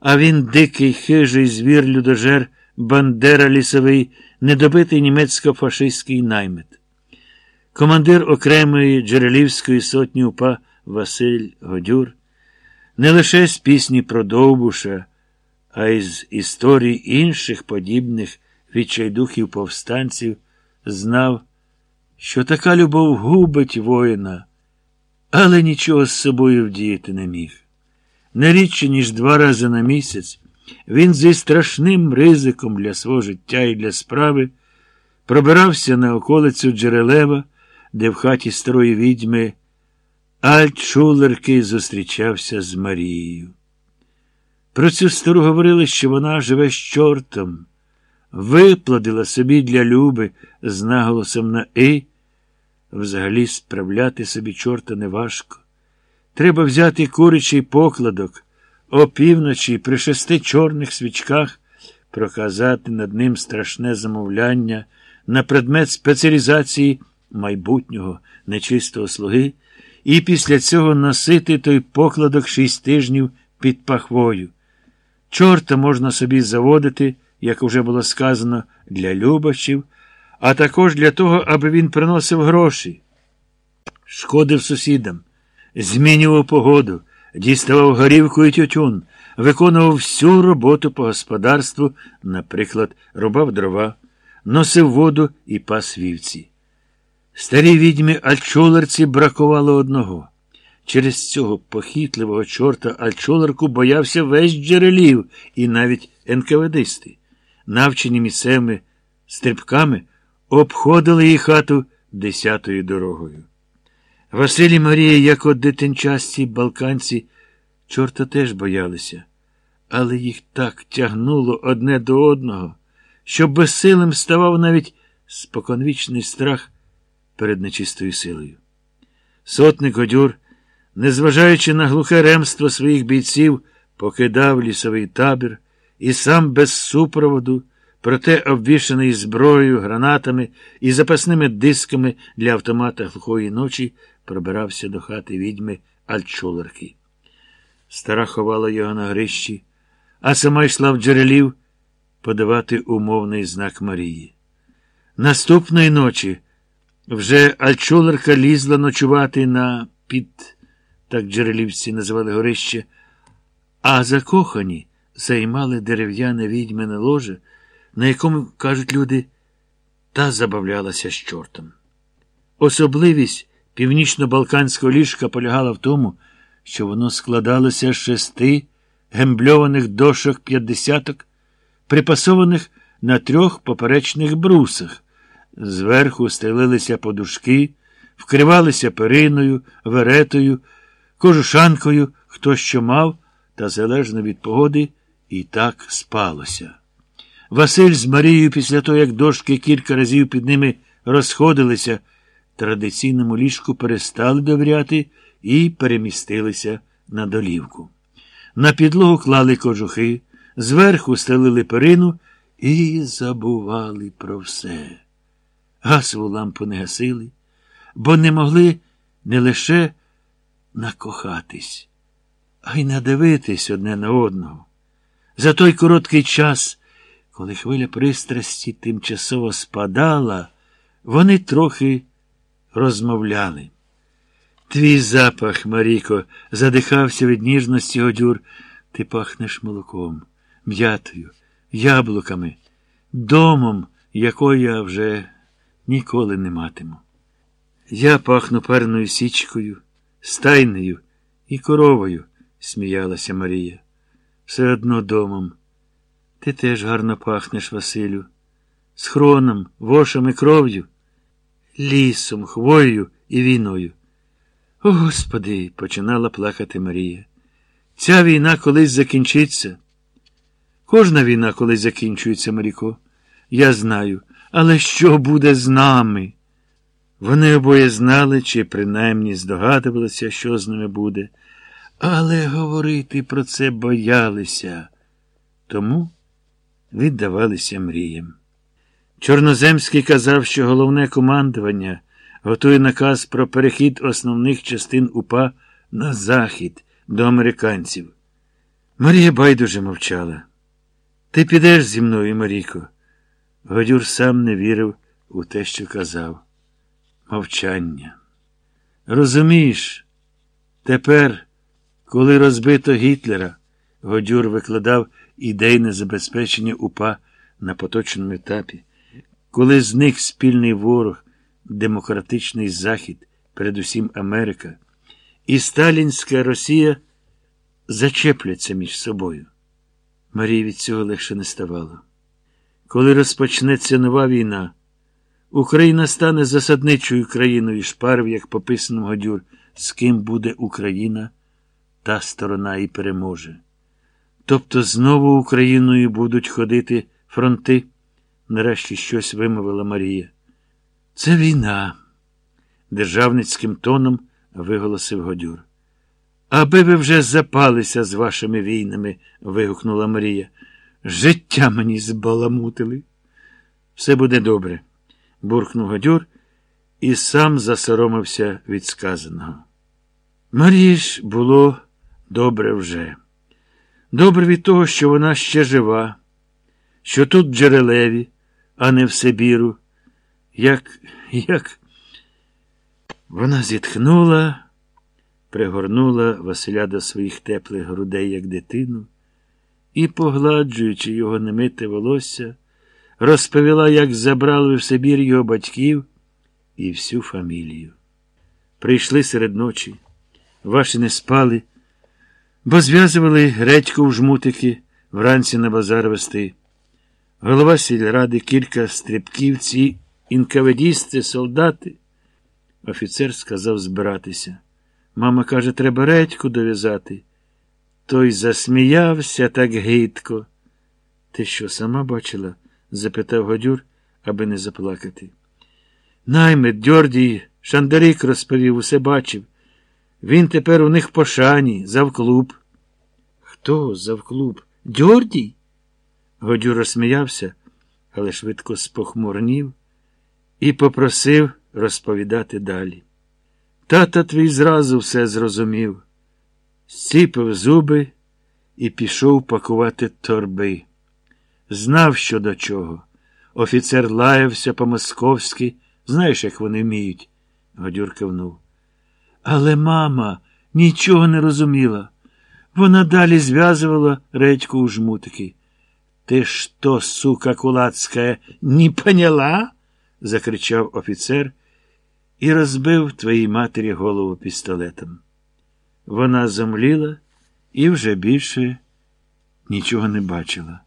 а він дикий, хижий звір людожер, бандера лісовий, недобитий німецько-фашистський наймит. Командир окремої Джерелівської сотні УПА Василь Годюр не лише з пісні про Довбуша, а й з історій інших подібних відчайдухів повстанців знав, що така любов губить воїна, але нічого з собою вдіяти не міг. Не рідше, ніж два рази на місяць, він зі страшним ризиком для свого життя і для справи пробирався на околицю Джерелева, де в хаті старої відьми Альтшулерки зустрічався з Марією. Про цю стару говорили, що вона живе з чортом, виплодила собі для Люби з наголосом на «и». Взагалі справляти собі чорта неважко. Треба взяти курячий покладок, опівночі при шести чорних свічках проказати над ним страшне замовляння на предмет спеціалізації майбутнього нечистого слуги, і після цього носити той покладок шість тижнів під пахвою. Чорта можна собі заводити, як вже було сказано, для любачів, а також для того, аби він приносив гроші. Шкодив сусідам, змінював погоду, діставав горівку і тютюн, виконував всю роботу по господарству, наприклад, рубав дрова, носив воду і пас вівці. Старій відьмі Альчолерці бракувало одного. Через цього похитливого чорта Альчолерку боявся весь джерелів і навіть НКВДисти. Навчені місцевими стрибками обходили її хату десятою дорогою. Василь і Марія, як от дитинчасті балканці, чорта теж боялися, але їх так тягнуло одне до одного, що безсилим ставав навіть споконвічний страх перед нечистою силою. Сотник Годюр, незважаючи на глухе ремство своїх бійців, покидав лісовий табір і сам без супроводу, проте обвішаний зброєю, гранатами і запасними дисками для автомата глухої ночі, пробирався до хати відьми Альчулерки. Стара ховала його на грищі, а сама йшла в джерелів подавати умовний знак Марії. Наступної ночі. Вже Альчолерка лізла ночувати на під, так джерелівці називали горище, а закохані займали дерев'яне відьмине ложе, на якому, кажуть люди, та забавлялася з чортом. Особливість північно-балканського ліжка полягала в тому, що воно складалося з шести гембльованих дошок п'ятдесяток, припасованих на трьох поперечних брусах. Зверху стелилися подушки, вкривалися периною, веретою, кожушанкою, хто що мав, та залежно від погоди, і так спалося. Василь з Марією, після того, як дошки кілька разів під ними розходилися, традиційному ліжку перестали довіряти і перемістилися на долівку. На підлогу клали кожухи, зверху стелили перину і забували про все. Гасову лампу не гасили, бо не могли не лише накохатись, а й надивитись одне на одного. За той короткий час, коли хвиля пристрасті тимчасово спадала, вони трохи розмовляли. Твій запах, Маріко, задихався від ніжності одюр. Ти пахнеш молоком, м'ятою, яблуками, домом, якого я вже ніколи не матиму. Я пахну парною січкою, стайнею і коровою, сміялася Марія. Все одно домом. Ти теж гарно пахнеш, Василю, з хроном, вошем кров'ю, лісом, хвоєю і війною. О, Господи, починала плакати Марія. Ця війна колись закінчиться. Кожна війна колись закінчується, Маріко. Я знаю. Але що буде з нами? Вони обоє знали чи принаймні здогадувалися, що з ними буде, але говорити про це боялися, тому віддавалися мріям. Чорноземський казав, що головне командування готує наказ про перехід основних частин УПА на захід до американців. Марія байдуже мовчала. Ти підеш зі мною, Марійко. Годюр сам не вірив у те, що казав. Мовчання. Розумієш, тепер, коли розбито Гітлера, Годюр викладав ідейне забезпечення УПА на поточному етапі, коли зник спільний ворог, демократичний Захід, передусім Америка, і Сталінська Росія зачепляться між собою. Марії від цього легше не ставало. Коли розпочнеться нова війна, Україна стане засадничою країною шпарив, як пописано Годюр, з ким буде Україна, та сторона і переможе. Тобто знову Україною будуть ходити фронти, нарешті щось вимовила Марія. Це війна, державницьким тоном виголосив Годюр. Аби ви вже запалися з вашими війнами, вигукнула Марія. Життя мені збаламутили. Все буде добре, буркнув Гадюр і сам засоромився від сказаного. Марії ж було добре вже. Добре від того, що вона ще жива, що тут Джерелеві, а не в Сибіру. Як, як. Вона зітхнула, пригорнула Василя до своїх теплих грудей, як дитину і, погладжуючи його немите волосся, розповіла, як забрали в Сибір його батьків і всю фамілію. Прийшли серед ночі, ваші не спали, бо зв'язували редьку в жмутики вранці на базар вести. Голова сільради, кілька стрибків, ці інкаведісти, солдати. Офіцер сказав збиратися. Мама каже, треба редьку дов'язати. Той засміявся так гидко. Ти що, сама бачила? запитав Годюр, аби не заплакати. Наймит, Дьордій, Шандарик розповів, усе бачив. Він тепер у них пошані, завклуб. Хто завклуб? Дьордій? Годюр розсміявся, але швидко спохмурнів і попросив розповідати далі. Тата твій зразу все зрозумів сіпив зуби і пішов пакувати торби. Знав, що до чого. Офіцер лаявся по-московськи. Знаєш, як вони вміють, Годюр кивнув. Але мама нічого не розуміла. Вона далі зв'язувала редьку у жмутики. Ти що, сука кулацька, не поняла? закричав офіцер і розбив твоїй матері голову пістолетом. Вона зомліла і вже більше нічого не бачила.